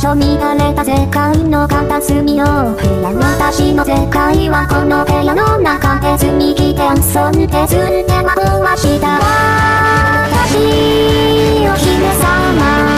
所見慣れた世界の片隅を部屋私の世界はこの部屋の中で積み木で遊んで釣って惑わした私お姫様